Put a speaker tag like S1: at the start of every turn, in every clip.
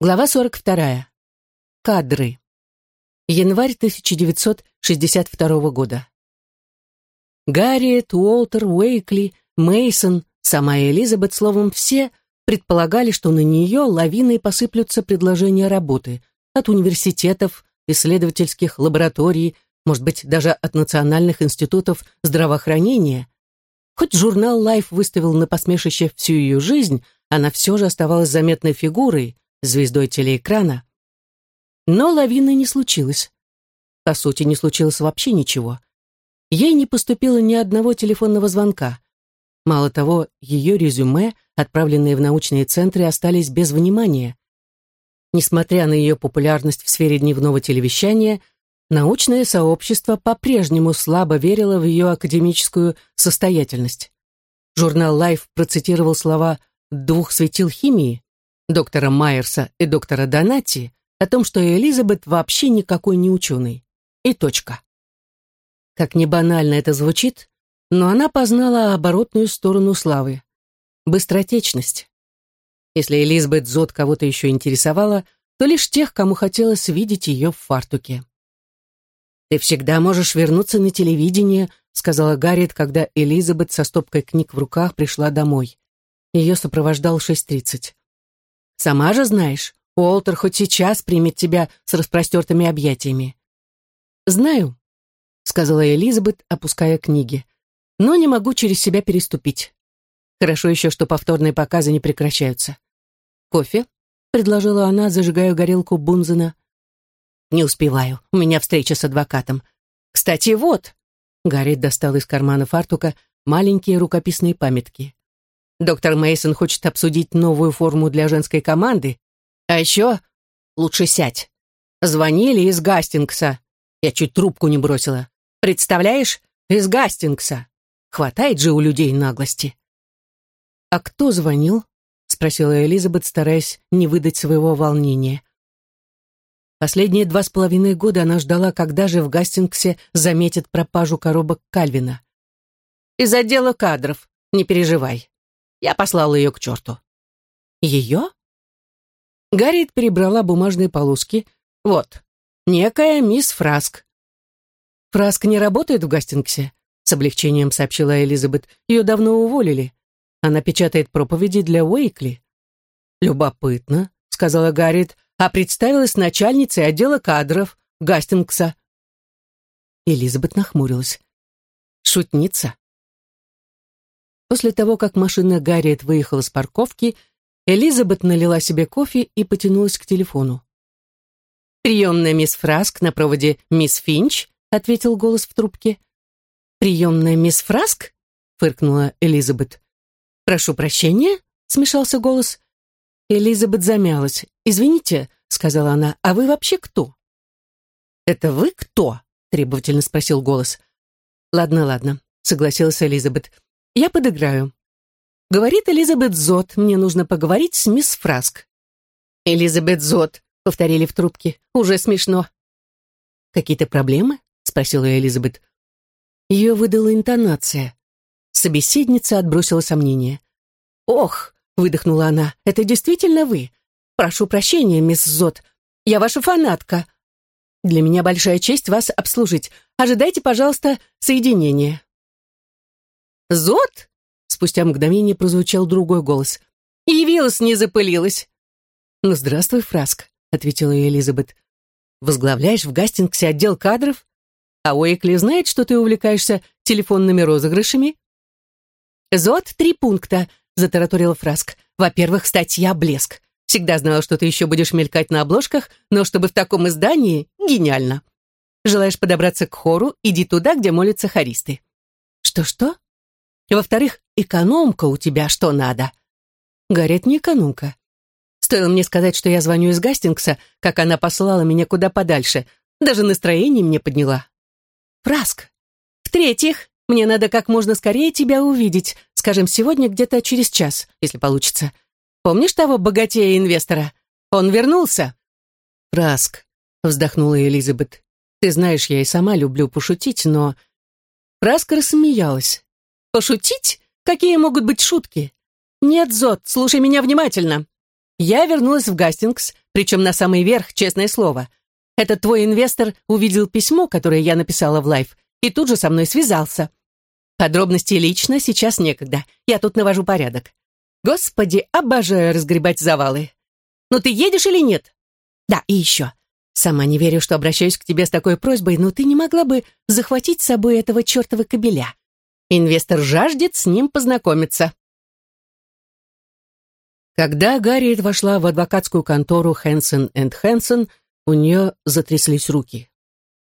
S1: Глава 42. Кадры. Январь 1962 года. Гарриет, Уолтер, Уэйкли, Мейсон, сама Элизабет, словом, все предполагали, что на нее лавиной посыплются предложения работы от университетов, исследовательских лабораторий, может быть, даже от национальных институтов здравоохранения. Хоть журнал Life выставил на посмешище всю ее жизнь, она все же оставалась заметной фигурой, звездой телеэкрана. Но лавины не случилось. По сути, не случилось вообще ничего. Ей не поступило ни одного телефонного звонка. Мало того, ее резюме, отправленные в научные центры, остались без внимания. Несмотря на ее популярность в сфере дневного телевещания, научное сообщество по-прежнему слабо верило в ее академическую состоятельность. Журнал Life процитировал слова двух светил химии, доктора Майерса и доктора Донати о том, что Элизабет вообще никакой не ученый. И точка. Как ни банально это звучит, но она познала оборотную сторону славы. Быстротечность. Если Элизабет Зод кого-то еще интересовала, то лишь тех, кому хотелось видеть ее в фартуке. «Ты всегда можешь вернуться на телевидение», сказала Гарриет, когда Элизабет со стопкой книг в руках пришла домой. Ее сопровождал 6.30. Сама же знаешь, Уолтер хоть сейчас примет тебя с распростертыми объятиями. Знаю, сказала Элизабет, опуская книги, но не могу через себя переступить. Хорошо еще, что повторные показы не прекращаются. Кофе? предложила она, зажигая горелку Бунзена. Не успеваю, у меня встреча с адвокатом. Кстати, вот. Гарри достал из кармана фартука маленькие рукописные памятки. Доктор Мейсон хочет обсудить новую форму для женской команды. А еще лучше сядь. Звонили из Гастингса. Я чуть трубку не бросила. Представляешь, из Гастингса. Хватает же у людей наглости. А кто звонил? спросила Элизабет, стараясь не выдать своего волнения. Последние два с половиной года она ждала, когда же в Гастингсе заметят пропажу коробок Кальвина. «Из отдела кадров, не переживай. Я послала ее к черту. Ее? Гарриет перебрала бумажные полоски. Вот, некая мисс Фраск. Фраск не работает в Гастингсе, с облегчением сообщила Элизабет. Ее давно уволили. Она печатает проповеди для Уэйкли. Любопытно, сказала Гарриет, а представилась начальницей отдела кадров Гастингса. Элизабет нахмурилась. Шутница. После того, как машина Гарриет выехала с парковки, Элизабет налила себе кофе и потянулась к телефону. «Приемная мисс Фраск на проводе мисс Финч», — ответил голос в трубке. «Приемная мисс Фраск?» — фыркнула Элизабет. «Прошу прощения», — смешался голос. Элизабет замялась. «Извините», — сказала она, — «а вы вообще кто?» «Это вы кто?» — требовательно спросил голос. «Ладно, ладно», — согласилась Элизабет. Я подыграю. Говорит Элизабет Зот, мне нужно поговорить с мисс Фраск. Элизабет Зот, повторили в трубке, уже смешно. Какие-то проблемы? Спросила Элизабет. Ее выдала интонация. Собеседница отбросила сомнение. «Ох!» — выдохнула она. «Это действительно вы? Прошу прощения, мисс Зот. Я ваша фанатка. Для меня большая честь вас обслужить. Ожидайте, пожалуйста, соединения». «Зод?» Спустя мгновение прозвучал другой голос. «Явилась, не запылилась!» «Ну, здравствуй, Фраск», — ответила Элизабет. «Возглавляешь в Гастингсе отдел кадров? А Уэйкли знает, что ты увлекаешься телефонными розыгрышами?» «Зод — три пункта», — затараторила Фраск. «Во-первых, статья «Блеск». Всегда знала, что ты еще будешь мелькать на обложках, но чтобы в таком издании — гениально. Желаешь подобраться к хору, иди туда, где молятся хористы». «Что-что?» И во-вторых, экономка у тебя что надо. Гарриет не экономка. Стоило мне сказать, что я звоню из Гастингса, как она послала меня куда подальше. Даже настроение мне подняла. Фраск. В-третьих, мне надо как можно скорее тебя увидеть, скажем, сегодня где-то через час, если получится. Помнишь того богатея-инвестора? Он вернулся. Фраск, вздохнула Элизабет. Ты знаешь, я и сама люблю пошутить, но... Фраска рассмеялась. Пошутить? Какие могут быть шутки? Нет, Зотт, слушай меня внимательно. Я вернулась в Гастингс, причем на самый верх, честное слово. Этот твой инвестор увидел письмо, которое я написала в «Лайф», и тут же со мной связался. Подробности лично сейчас некогда. Я тут навожу порядок. Господи, обожаю разгребать завалы. Ну ты едешь или нет? Да, и еще. Сама не верю, что обращаюсь к тебе с такой просьбой, но ты не могла бы захватить с собой этого чертова кобеля. Инвестор жаждет с ним познакомиться. Когда Гарриет вошла в адвокатскую контору Хэнсон энд Хэнсон, у нее затряслись руки.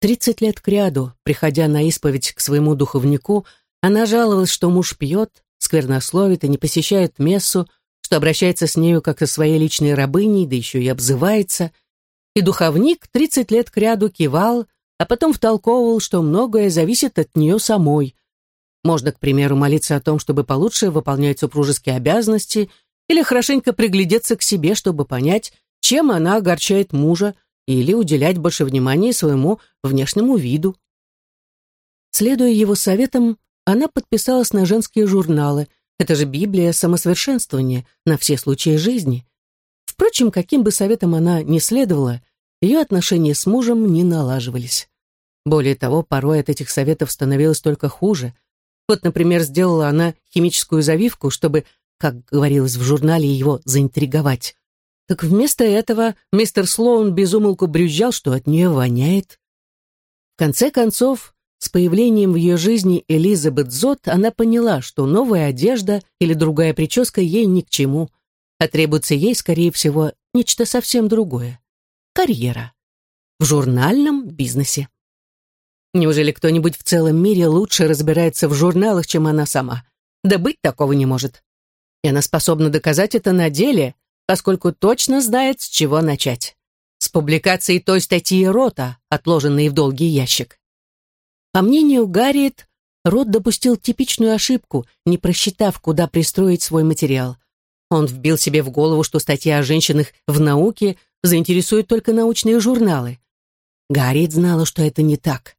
S1: Тридцать лет кряду, приходя на исповедь к своему духовнику, она жаловалась, что муж пьет, сквернословит и не посещает мессу, что обращается с нею как со своей личной рабыней, да еще и обзывается. И духовник тридцать лет кряду кивал, а потом втолковывал, что многое зависит от нее самой. Можно, к примеру, молиться о том, чтобы получше выполнять супружеские обязанности, или хорошенько приглядеться к себе, чтобы понять, чем она огорчает мужа, или уделять больше внимания своему внешнему виду. Следуя его советам, она подписалась на женские журналы. Это же Библия самосовершенствования на все случаи жизни. Впрочем, каким бы советом она ни следовала, ее отношения с мужем не налаживались. Более того, порой от этих советов становилось только хуже. Вот, например, сделала она химическую завивку, чтобы, как говорилось в журнале, его заинтриговать. Так вместо этого мистер Слоун безумолку брюзжал, что от нее воняет. В конце концов, с появлением в ее жизни Элизабет Зот она поняла, что новая одежда или другая прическа ей ни к чему, а требуется ей, скорее всего, нечто совсем другое. Карьера. В журнальном бизнесе. Неужели кто-нибудь в целом мире лучше разбирается в журналах, чем она сама? Да быть такого не может. И она способна доказать это на деле, поскольку точно знает, с чего начать. С публикации той статьи Рота, отложенной в долгий ящик. По мнению Гарриет, Рот допустил типичную ошибку, не просчитав, куда пристроить свой материал. Он вбил себе в голову, что статья о женщинах в науке заинтересует только научные журналы. Гарриет знала, что это не так.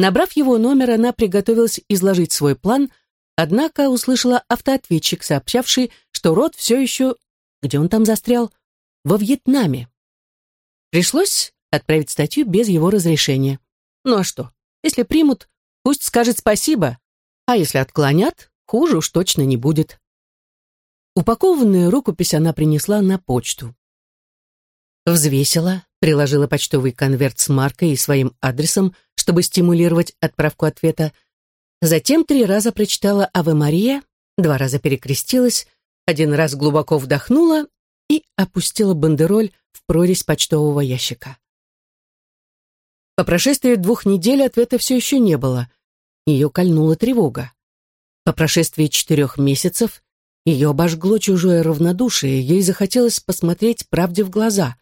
S1: Набрав его номер, она приготовилась изложить свой план, однако услышала автоответчик, сообщавший, что Рот все еще... Где он там застрял? Во Вьетнаме. Пришлось отправить статью без его разрешения. Ну а что? Если примут, пусть скажет спасибо, а если отклонят, хуже уж точно не будет. Упакованную рукопись она принесла на почту. Взвесила, приложила почтовый конверт с маркой и своим адресом, чтобы стимулировать отправку ответа. Затем три раза прочитала «Аве Мария», два раза перекрестилась, один раз глубоко вдохнула и опустила бандероль в прорезь почтового ящика. По прошествии двух недель ответа все еще не было. Ее кольнула тревога. По прошествии четырех месяцев ее обожгло чужое равнодушие, ей захотелось посмотреть правде в глаза.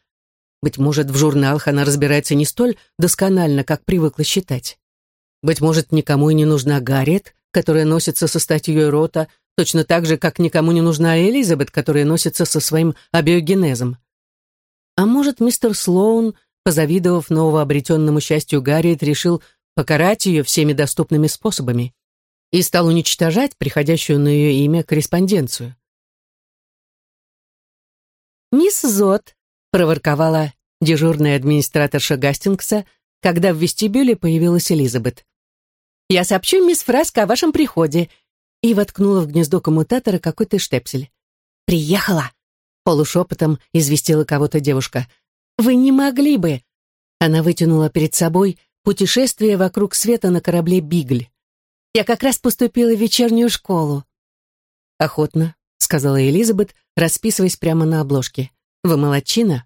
S1: Быть может, в журналах она разбирается не столь досконально, как привыкла считать. Быть может, никому и не нужна Гарриет, которая носится со статьей рота, точно так же, как никому не нужна Элизабет, которая носится со своим абиогенезом. А может, мистер Слоун — позавидовав новообретенному счастью Гарриет, решил покарать ее всеми доступными способами и стал уничтожать приходящую на ее имя корреспонденцию. «Мисс Зот», — проворковала дежурная администраторша Гастингса, когда в вестибюле появилась Элизабет. «Я сообщу мисс Фраско о вашем приходе», и воткнула в гнездо коммутатора какой-то штепсель. «Приехала!» — полушепотом известила кого-то девушка. Вы не могли бы...» Она вытянула перед собой путешествие вокруг света на корабле «Бигль». «Я как раз поступила в вечернюю школу». «Охотно», — сказала Элизабет, расписываясь прямо на обложке. «Вы молодчина?»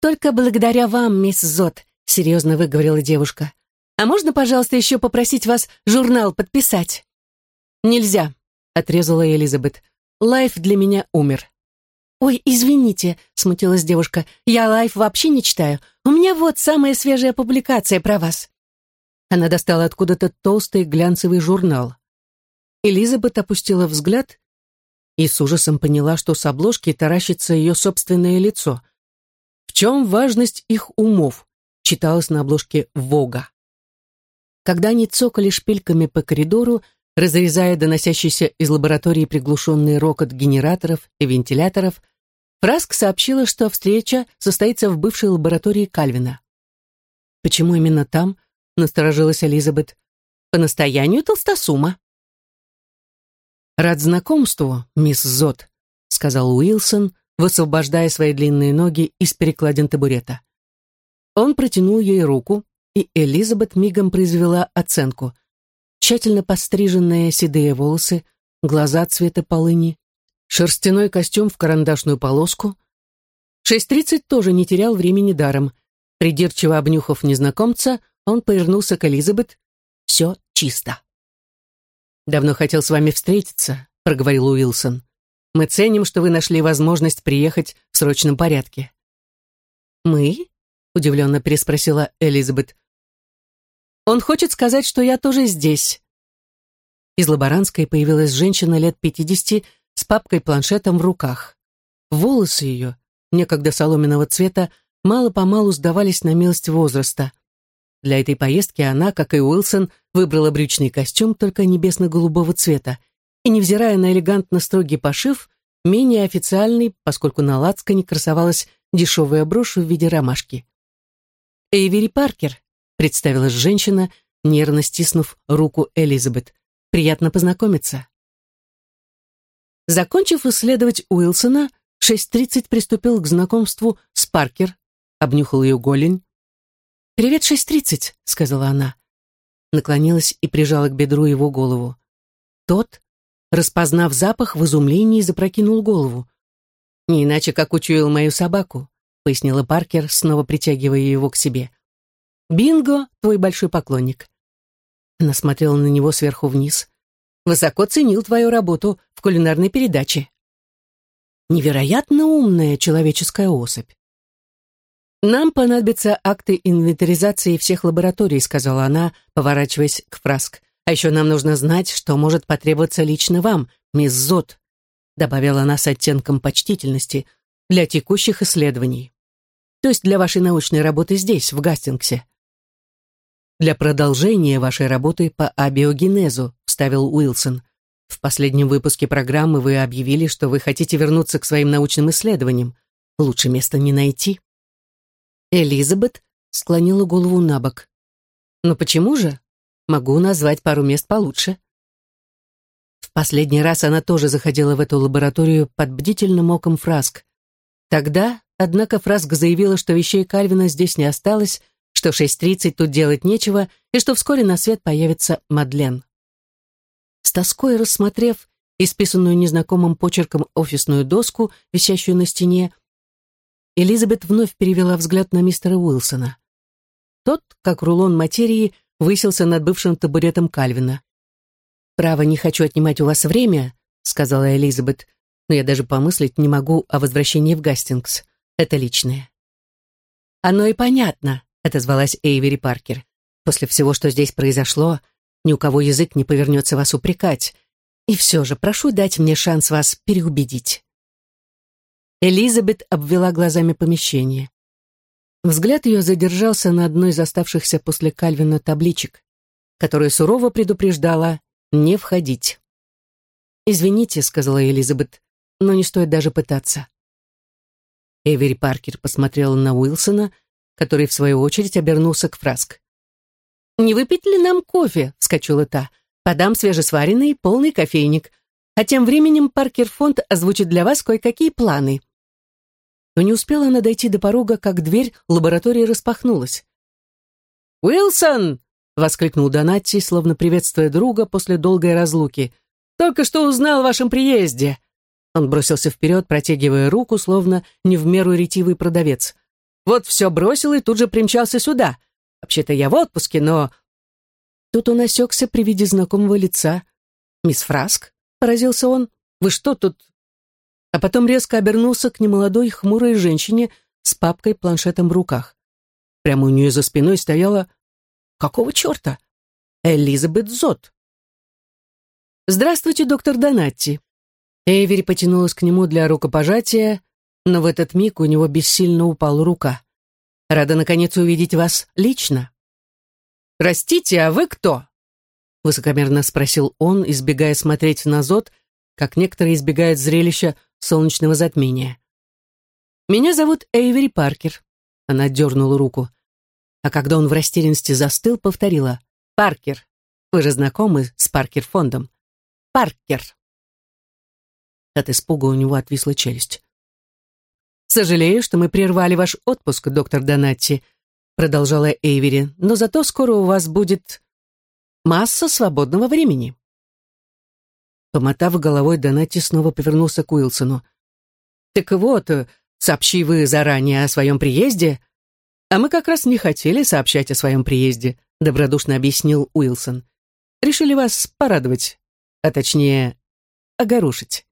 S1: «Только благодаря вам, мисс Зот», — серьезно выговорила девушка. «А можно, пожалуйста, еще попросить вас журнал подписать?» «Нельзя», — отрезала Элизабет. «Лайф для меня умер. «Ой, извините», — смутилась девушка, — «я лайф вообще не читаю. У меня вот самая свежая публикация про вас». Она достала откуда-то толстый глянцевый журнал. Элизабет опустила взгляд и с ужасом поняла, что с обложки таращится ее собственное лицо. «В чем важность их умов?» — читалось на обложке «Вога». Когда они цокали шпильками по коридору, разрезая доносящийся из лаборатории приглушенный рокот генераторов и вентиляторов, Фраск сообщила, что встреча состоится в бывшей лаборатории Кальвина. «Почему именно там?» — насторожилась Элизабет. «По настоянию толстосума». «Рад знакомству, мисс Зот», — сказал Уилсон, высвобождая свои длинные ноги из перекладин табурета. Он протянул ей руку, и Элизабет мигом произвела оценку. Тщательно постриженные седые волосы, глаза цвета полыни, шерстяной костюм в карандашную полоску. Шесть тридцать тоже не терял времени даром. Придирчиво обнюхав незнакомца, он повернулся к Элизабет. «Все чисто». «Давно хотел с вами встретиться», — проговорил Уилсон. «Мы ценим, что вы нашли возможность приехать в срочном порядке». «Мы?» — удивленно переспросила Элизабет. «Он хочет сказать, что я тоже здесь». Из лаборантской появилась женщина лет пятидесяти с папкой-планшетом в руках. Волосы ее, некогда соломенного цвета, мало-помалу сдавались на милость возраста. Для этой поездки она, как и Уилсон, выбрала брючный костюм только небесно-голубого цвета и, невзирая на элегантно строгий пошив, менее официальный, поскольку на лацкане красовалась дешевая брошь в виде ромашки. «Эйвери Паркер», — представилась женщина, нервно стиснув руку Элизабет. «Приятно познакомиться». Закончив исследовать Уилсона, 6.30 приступил к знакомству с Паркер, обнюхал ее голень. «Привет, 6.30», — сказала она. Наклонилась и прижала к бедру его голову. Тот, распознав запах, в изумлении запрокинул голову. «Не иначе, как учуял мою собаку пояснила Паркер, снова притягивая его к себе. «Бинго, твой большой поклонник». Она смотрела на него сверху вниз. «Высоко ценил твою работу в кулинарной передаче». Невероятно умная человеческая особь. «Нам понадобятся акты инвентаризации всех лабораторий», сказала она, поворачиваясь к Фраск. «А еще нам нужно знать, что может потребоваться лично вам, мисс Зот», добавила она с оттенком почтительности, для текущих исследований то есть для вашей научной работы здесь, в Гастингсе. Для продолжения вашей работы по абиогенезу, вставил Уилсон. В последнем выпуске программы вы объявили, что вы хотите вернуться к своим научным исследованиям. Лучше места не найти. Элизабет склонила голову на бок. Но почему же? Могу назвать пару мест получше. В последний раз она тоже заходила в эту лабораторию под бдительным оком Фраск. Тогда Однако Фраск заявила, что вещей Кальвина здесь не осталось, что в 6.30 тут делать нечего, и что вскоре на свет появится Мадлен. С тоской рассмотрев исписанную незнакомым почерком офисную доску, висящую на стене, Элизабет вновь перевела взгляд на мистера Уилсона. Тот, как рулон материи, высился над бывшим табуретом Кальвина. «Право, не хочу отнимать у вас время», — сказала Элизабет, «но я даже помыслить не могу о возвращении в Гастингс это личное. «Оно и понятно», — отозвалась Эйвери Паркер. «После всего, что здесь произошло, ни у кого язык не повернется вас упрекать. И все же прошу дать мне шанс вас переубедить». Элизабет обвела глазами помещение. Взгляд ее задержался на одной из оставшихся после Кальвина табличек, которая сурово предупреждала не входить. «Извините», — сказала Элизабет, — «но не стоит даже пытаться. Эвери Паркер посмотрела на Уилсона, который, в свою очередь, обернулся к Фраск. «Не выпить ли нам кофе?» — вскочила та. «Подам свежесваренный, полный кофейник. А тем временем Паркер Фонд озвучит для вас кое-какие планы». Но не успела она дойти до порога, как дверь лаборатории распахнулась. «Уилсон!» — воскликнул Донатти, словно приветствуя друга после долгой разлуки. «Только что узнал о вашем приезде. Он бросился вперед, протягивая руку, словно не в меру ретивый продавец. «Вот все бросил и тут же примчался сюда. Вообще-то я в отпуске, но...» Тут он осекся при виде знакомого лица. «Мисс Фраск?» — поразился он. «Вы что тут...» А потом резко обернулся к немолодой хмурой женщине с папкой-планшетом в руках. Прямо у нее за спиной стояла... Какого черта? Элизабет Зот. «Здравствуйте, доктор Донатти», Эйвери потянулась к нему для рукопожатия, но в этот миг у него бессильно упала рука. «Рада, наконец, увидеть вас лично». «Простите, а вы кто?» Высокомерно спросил он, избегая смотреть на Зод, как некоторые избегают зрелища солнечного затмения. «Меня зовут Эйвери Паркер». Она дернула руку. А когда он в растерянности застыл, повторила. «Паркер. Вы же знакомы с Паркер-фондом. Паркер». От испуга у него отвисла челюсть. «Сожалею, что мы прервали ваш отпуск, доктор Донатти», продолжала Эйвери, «но зато скоро у вас будет масса свободного времени». Помотав головой, Донатти снова повернулся к Уилсону. «Так вот, сообщи вы заранее о своем приезде, а мы как раз не хотели сообщать о своем приезде», добродушно объяснил Уилсон. «Решили вас порадовать, а точнее, огорошить».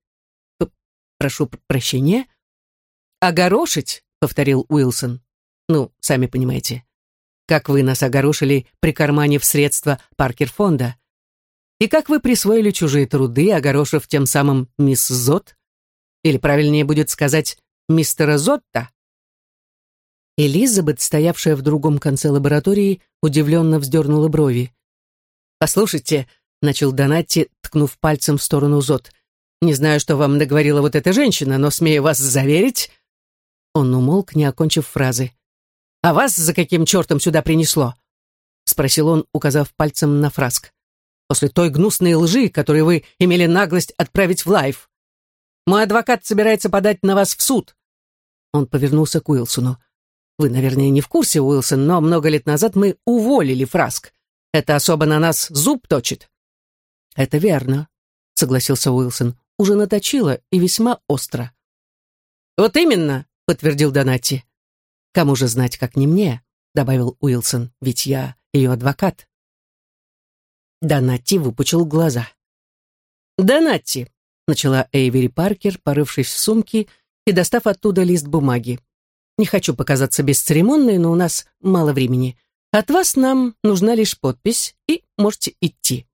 S1: «Прошу прощения?» «Огорошить», — повторил Уилсон. «Ну, сами понимаете. Как вы нас огорошили, прикарманив средства Паркер-фонда. И как вы присвоили чужие труды, огорошив тем самым мисс Зот? Или правильнее будет сказать мистера Зотта?» Элизабет, стоявшая в другом конце лаборатории, удивленно вздернула брови. «Послушайте», — начал Донатти, ткнув пальцем в сторону Зот, «не знаю, что вам наговорила вот эта женщина, но, смею вас заверить...» Он умолк, не окончив фразы. «А вас за каким чертом сюда принесло?» — спросил он, указав пальцем на Фраск. «После той гнусной лжи, которую вы имели наглость отправить в «Лайф». Мой адвокат собирается подать на вас в суд». Он повернулся к Уилсону. Вы, наверное, не в курсе, Уилсон, но много лет назад мы уволили Фраск. Эта особа на нас зуб точит». «Это верно», — согласился Уилсон. «Уже наточила и весьма остро». «Вот именно», — подтвердил Донати. «Кому же знать, как не мне?» — добавил Уилсон. «Ведь я ее адвокат». Донати выпучил глаза. «Донати», — начала Эйвери Паркер, порывшись в сумке и достав оттуда лист бумаги. Не хочу показаться бесцеремонной, но у нас мало времени. От вас нам нужна лишь подпись, и можете идти».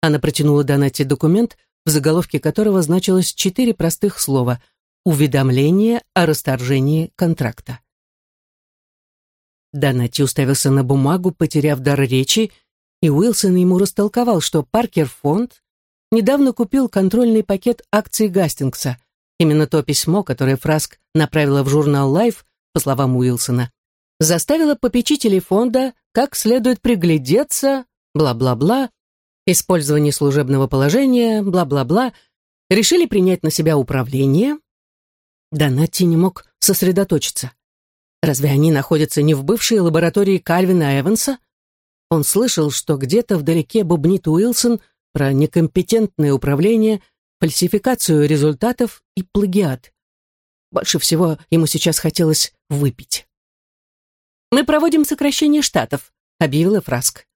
S1: Она протянула Донате документ, в заголовке которого значилось четыре простых слова «Уведомление о расторжении контракта». Донати уставился на бумагу, потеряв дар речи, и Уилсон ему растолковал, что Паркер Фонд недавно купил контрольный пакет акций Гастингса, Именно то письмо, которое Фраск направила в журнал Life, по словам Уилсона, заставило попечителей фонда как следует приглядеться, бла-бла-бла, использование служебного положения, бла-бла-бла, решили принять на себя управление. Донатти не мог сосредоточиться. Разве они находятся не в бывшей лаборатории Кальвина Эванса? Он слышал, что где-то вдалеке бубнит Уилсон про некомпетентное управление – фальсификацию результатов и плагиат. Больше всего ему сейчас хотелось выпить. «Мы проводим сокращение штатов», — объявила Фраск.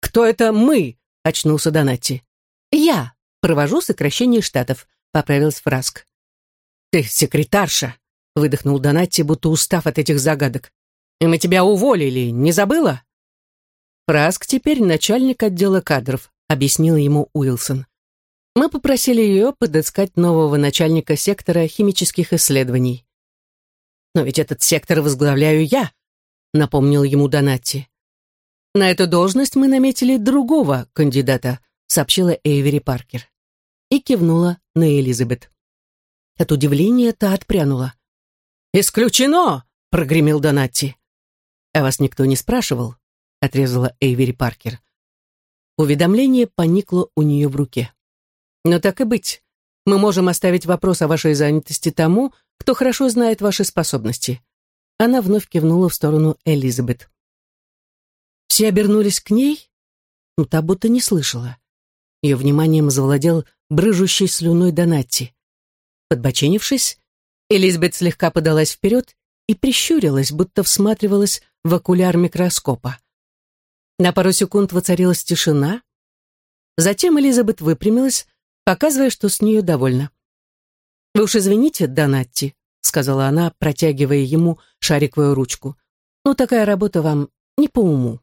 S1: «Кто это мы?» — очнулся Донатти. «Я провожу сокращение штатов», — поправилась Фраск. «Ты секретарша», — выдохнул Донатти, будто устав от этих загадок. «И мы тебя уволили, не забыла?» «Фраск теперь начальник отдела кадров», — объяснил ему Уилсон. Мы попросили ее подыскать нового начальника сектора химических исследований. «Но ведь этот сектор возглавляю я», — напомнил ему Донатти. «На эту должность мы наметили другого кандидата», — сообщила Эйвери Паркер. И кивнула на Элизабет. От удивления та отпрянула. «Исключено!» — прогремел Донатти. «А вас никто не спрашивал?» — отрезала Эйвери Паркер. Уведомление поникло у нее в руке. Но так и быть. Мы можем оставить вопрос о вашей занятости тому, кто хорошо знает ваши способности. Она вновь кивнула в сторону Элизабет. Все обернулись к ней, но та будто не слышала. Ее вниманием завладел брыжущий слюной Донатти. Подбоченившись, Элизабет слегка подалась вперед и прищурилась, будто всматривалась в окуляр микроскопа. На пару секунд воцарилась тишина. Затем Элизабет выпрямилась, показывая, что с нее довольна. «Вы уж извините, Донатти», — сказала она, протягивая ему шариковую ручку. «Ну, такая работа вам не по уму».